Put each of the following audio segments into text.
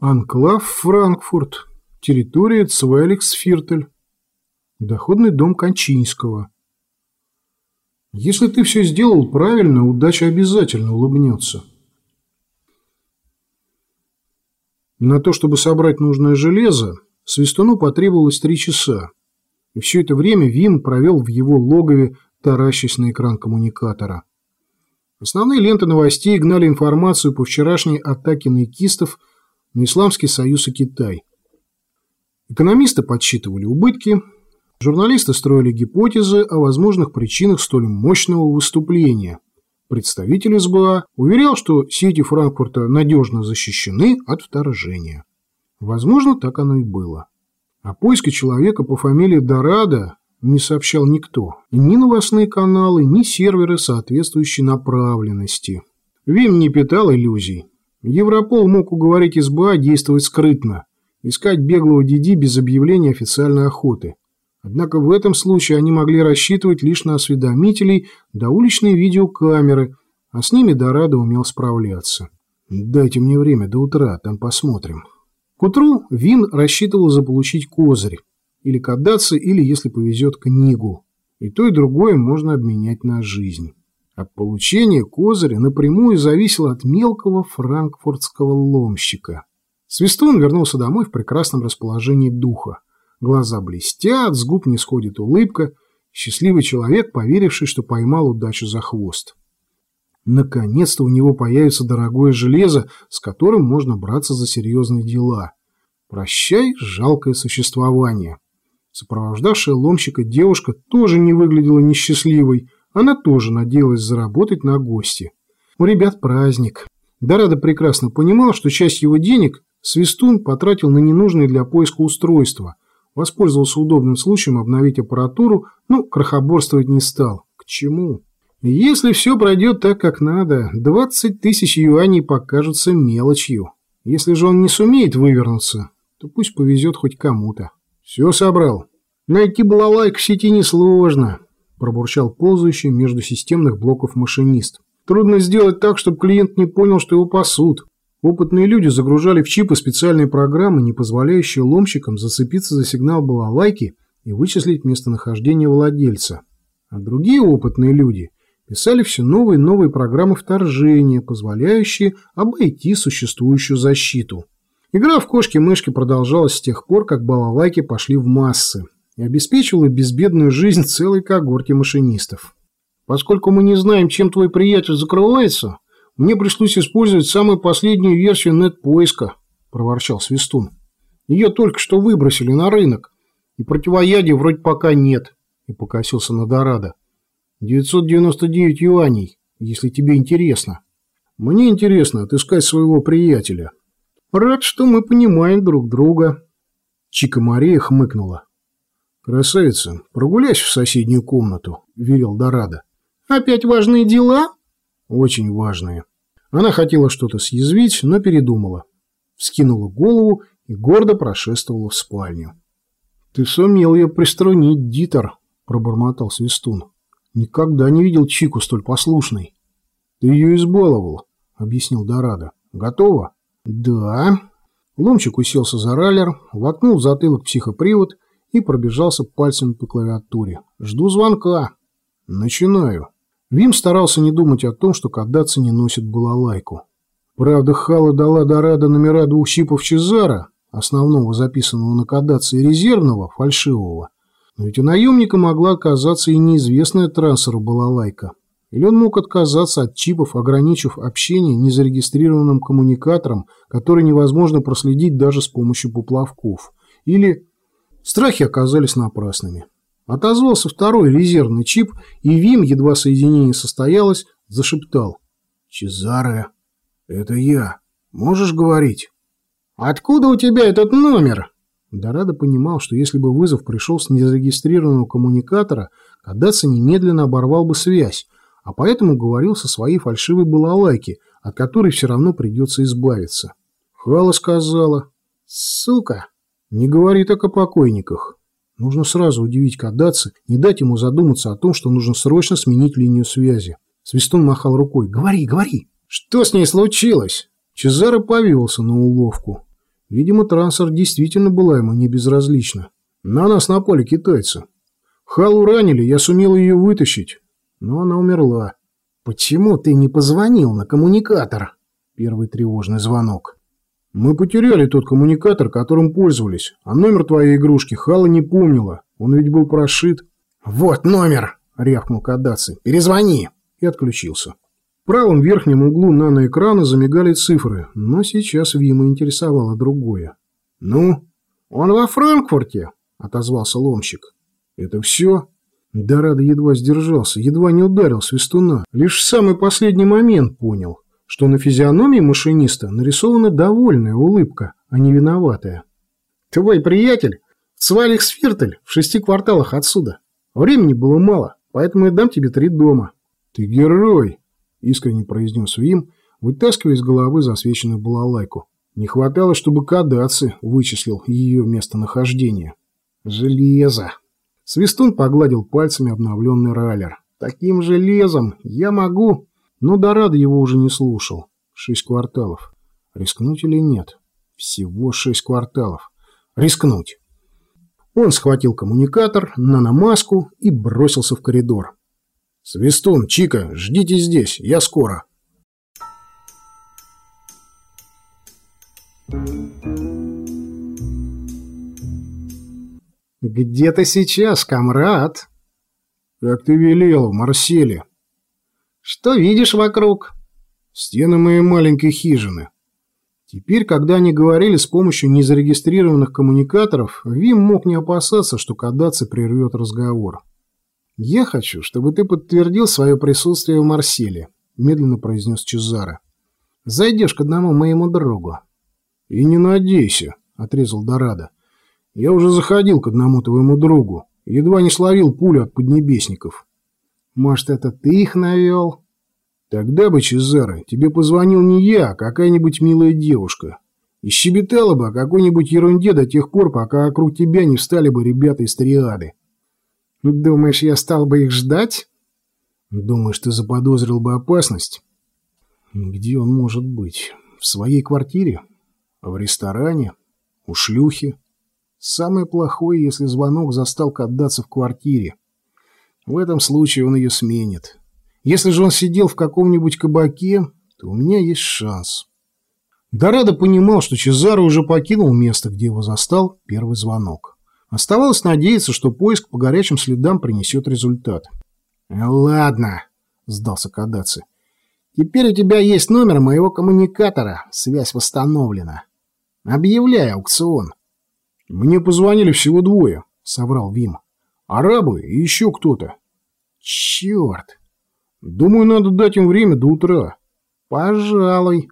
Анклав Франкфурт. Территория Цвайликсфиртель. Доходный дом Кончинского. Если ты все сделал правильно, удача обязательно улыбнется. На то, чтобы собрать нужное железо, Свистуну потребовалось три часа. И все это время Вим провел в его логове, таращась на экран коммуникатора. Основные ленты новостей гнали информацию по вчерашней атаке наикистов на Исламский Союз и Китай. Экономисты подсчитывали убытки, журналисты строили гипотезы о возможных причинах столь мощного выступления. Представитель СБА уверял, что сети Франкфурта надежно защищены от вторжения. Возможно, так оно и было. О поиске человека по фамилии Дорадо не сообщал никто. Ни новостные каналы, ни серверы соответствующей направленности. Вим не питал иллюзий. Европол мог уговорить СБА действовать скрытно, искать беглого Диди без объявления официальной охоты. Однако в этом случае они могли рассчитывать лишь на осведомителей да уличные видеокамеры, а с ними Дорадо умел справляться. «Дайте мне время до утра, там посмотрим». К утру Вин рассчитывал заполучить козырь, или кадаться, или, если повезет, книгу. И то, и другое можно обменять на жизнь. А получение козыря напрямую зависело от мелкого франкфуртского ломщика. Свистун вернулся домой в прекрасном расположении духа. Глаза блестят, с губ не сходит улыбка. Счастливый человек, поверивший, что поймал удачу за хвост. Наконец-то у него появится дорогое железо, с которым можно браться за серьезные дела. Прощай, жалкое существование. Сопровождавшая ломщика девушка тоже не выглядела несчастливой. Она тоже надеялась заработать на гости. У ребят праздник. Дорадо прекрасно понимал, что часть его денег Свистун потратил на ненужные для поиска устройства. Воспользовался удобным случаем обновить аппаратуру, но крохоборствовать не стал. К чему? Если все пройдет так, как надо, 20 тысяч юаней покажутся мелочью. Если же он не сумеет вывернуться, то пусть повезет хоть кому-то. «Все собрал. Найти балалайк в сети несложно», – пробурчал ползающий между системных блоков машинист. «Трудно сделать так, чтобы клиент не понял, что его пасут. Опытные люди загружали в чипы специальные программы, не позволяющие ломщикам зацепиться за сигнал балалайки и вычислить местонахождение владельца. А другие опытные люди писали все новые и новые программы вторжения, позволяющие обойти существующую защиту. Игра в кошки-мышки продолжалась с тех пор, как балалайки пошли в массы и обеспечивала безбедную жизнь целой когорте машинистов. Поскольку мы не знаем, чем твой приятель закрывается, мне пришлось использовать самую последнюю версию нет-поиска, проворчал Свистун. Ее только что выбросили на рынок, и противоядия вроде пока нет, и покосился на Дорадо. 999 юаней, если тебе интересно. Мне интересно отыскать своего приятеля, Рад, что мы понимаем друг друга. Чика Мария хмыкнула. «Красавица, прогуляйся в соседнюю комнату», – велел Дорадо. «Опять важные дела?» «Очень важные». Она хотела что-то съязвить, но передумала. Вскинула голову и гордо прошествовала в спальню. «Ты сумел ее приструнить, Дитер», – пробормотал Свистун. «Никогда не видел Чику столь послушной». «Ты ее избаловал», – объяснил Дорадо. «Готова?» «Да». Ломчик уселся за раллер, воткнул в затылок психопривод и пробежался пальцами по клавиатуре. «Жду звонка». «Начинаю». Вим старался не думать о том, что кадаться не носит балалайку. Правда, Хала дала Дорадо номера двух чипов Чезара, основного записанного на кадаться и резервного, фальшивого. Но ведь у наемника могла оказаться и неизвестная трассеру балалайка. Или он мог отказаться от чипов, ограничив общение незарегистрированным коммуникатором, который невозможно проследить даже с помощью поплавков. Или страхи оказались напрасными. Отозвался второй резервный чип, и Вим, едва соединение состоялось, зашептал. «Чезаре, это я. Можешь говорить?» «Откуда у тебя этот номер?» Дорадо понимал, что если бы вызов пришел с незарегистрированного коммуникатора, Кадаци немедленно оборвал бы связь, а поэтому говорил со своей фальшивой балалайки, от которой все равно придется избавиться. Хала сказала, «Сука!» «Не говори так о покойниках. Нужно сразу удивить Кадаци, не дать ему задуматься о том, что нужно срочно сменить линию связи». Свистун махал рукой, «Говори, говори!» «Что с ней случилось?» Чезаро повелся на уловку. Видимо, трансер действительно была ему не безразлична. На нас напали китайцы. Халу ранили, я сумел ее вытащить, но она умерла. «Почему ты не позвонил на коммуникатор?» Первый тревожный звонок. «Мы потеряли тот коммуникатор, которым пользовались, а номер твоей игрушки Хала не помнила. Он ведь был прошит». «Вот номер!» — рявкнул Кадаци. «Перезвони!» И отключился. В правом верхнем углу наноэкрана замигали цифры, но сейчас Вима интересовало другое. «Ну?» «Он во Франкфурте!» — отозвался ломщик. «Это все?» Дорадо едва сдержался, едва не ударил свистуна. Лишь в самый последний момент понял, что на физиономии машиниста нарисована довольная улыбка, а не виноватая. «Твой приятель в Свалихсфиртель в шести кварталах отсюда. Времени было мало, поэтому я дам тебе три дома». «Ты герой!» — искренне произнес Вим, вытаскивая из головы засвеченную балалайку. Не хватало, чтобы Кадаци вычислил ее местонахождение. «Железо!» Свистун погладил пальцами обновленный раллер. «Таким железом я могу...» Но Дорадо его уже не слушал. Шесть кварталов. Рискнуть или нет? Всего шесть кварталов. Рискнуть. Он схватил коммуникатор, наномаску и бросился в коридор. «Свистун, Чика, ждите здесь, я скоро». «Где ты сейчас, комрад?» «Как ты велел, в Марселе». «Что видишь вокруг?» «Стены моей маленькой хижины». Теперь, когда они говорили с помощью незарегистрированных коммуникаторов, Вим мог не опасаться, что Кадаци прервет разговор. «Я хочу, чтобы ты подтвердил свое присутствие в Марселе», — медленно произнес Чезаро. «Зайдешь к одному моему другу». «И не надейся», — отрезал Дорадо. Я уже заходил к одному твоему другу. Едва не словил пулю от поднебесников. Может, это ты их навел? Тогда бы, Чезаре, тебе позвонил не я, а какая-нибудь милая девушка. И щебетала бы о какой-нибудь ерунде до тех пор, пока вокруг тебя не встали бы ребята из триады. Думаешь, я стал бы их ждать? Думаешь, ты заподозрил бы опасность? Где он может быть? В своей квартире? В ресторане? У шлюхи? Самое плохое, если звонок застал отдаться в квартире. В этом случае он ее сменит. Если же он сидел в каком-нибудь кабаке, то у меня есть шанс. Дорадо понимал, что Чезаро уже покинул место, где его застал первый звонок. Оставалось надеяться, что поиск по горячим следам принесет результат. «Ладно», — сдался Кадаци. «Теперь у тебя есть номер моего коммуникатора. Связь восстановлена. Объявляй аукцион». «Мне позвонили всего двое», — соврал Вим. «Арабы и еще кто-то». «Черт!» «Думаю, надо дать им время до утра». «Пожалуй».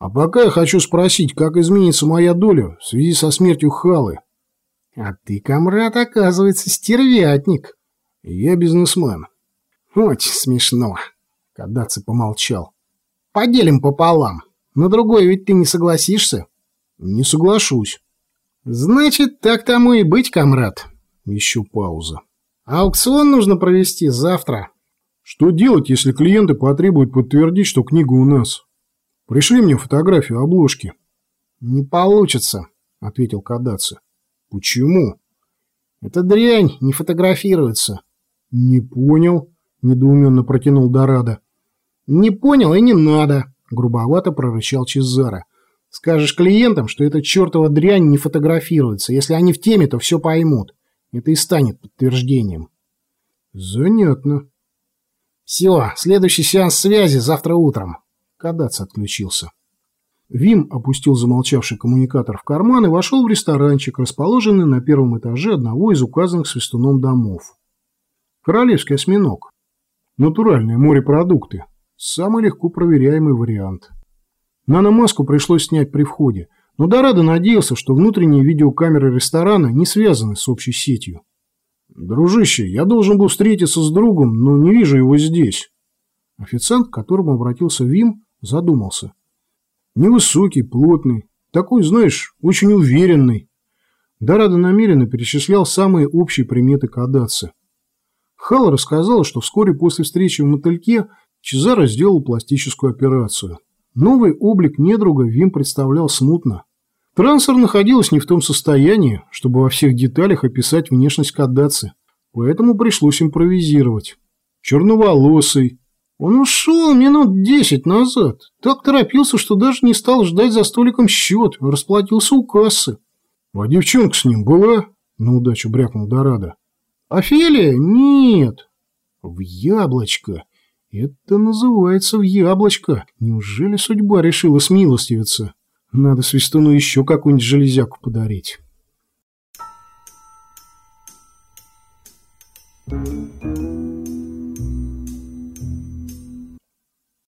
«А пока я хочу спросить, как изменится моя доля в связи со смертью Халы». «А ты, комрад, оказывается, стервятник». «Я бизнесмен». «Очень смешно», — Кадаци помолчал. «Поделим пополам. На другой ведь ты не согласишься?» «Не соглашусь». «Значит, так тому и быть, комрад». Еще пауза. «Аукцион нужно провести завтра». «Что делать, если клиенты потребуют подтвердить, что книга у нас? Пришли мне фотографию обложки». «Не получится», — ответил Кадаци. «Почему?» «Эта дрянь не фотографируется». «Не понял», — недоуменно протянул Дорадо. «Не понял и не надо», — грубовато прорычал Чезаро. Скажешь клиентам, что эта чертова дрянь не фотографируется. Если они в теме, то все поймут. Это и станет подтверждением. Занятно. Все, следующий сеанс связи завтра утром. Кадац отключился. Вим опустил замолчавший коммуникатор в карман и вошел в ресторанчик, расположенный на первом этаже одного из указанных свистуном домов. Королевский осьминог. Натуральные морепродукты. Самый легко проверяемый вариант. Наномаску пришлось снять при входе, но Дорадо надеялся, что внутренние видеокамеры ресторана не связаны с общей сетью. «Дружище, я должен был встретиться с другом, но не вижу его здесь». Официант, к которому обратился Вим, задумался. Невысокий, плотный, такой, знаешь, очень уверенный. Дорадо намеренно перечислял самые общие приметы Кадаци. Хал рассказал, что вскоре после встречи в мотыльке Чезаро сделал пластическую операцию. Новый облик недруга Вим представлял смутно. Трансер находилась не в том состоянии, чтобы во всех деталях описать внешность Каддацы, поэтому пришлось импровизировать. Черноволосый. Он ушел минут десять назад. Так торопился, что даже не стал ждать за столиком счет, расплатился у кассы. А девчонка с ним была? На удачу брякнул Дорадо. Офелия? Нет. В яблочко. Это называется в яблочко. Неужели судьба решила смилостивиться? Надо Свистуну еще какую-нибудь железяку подарить.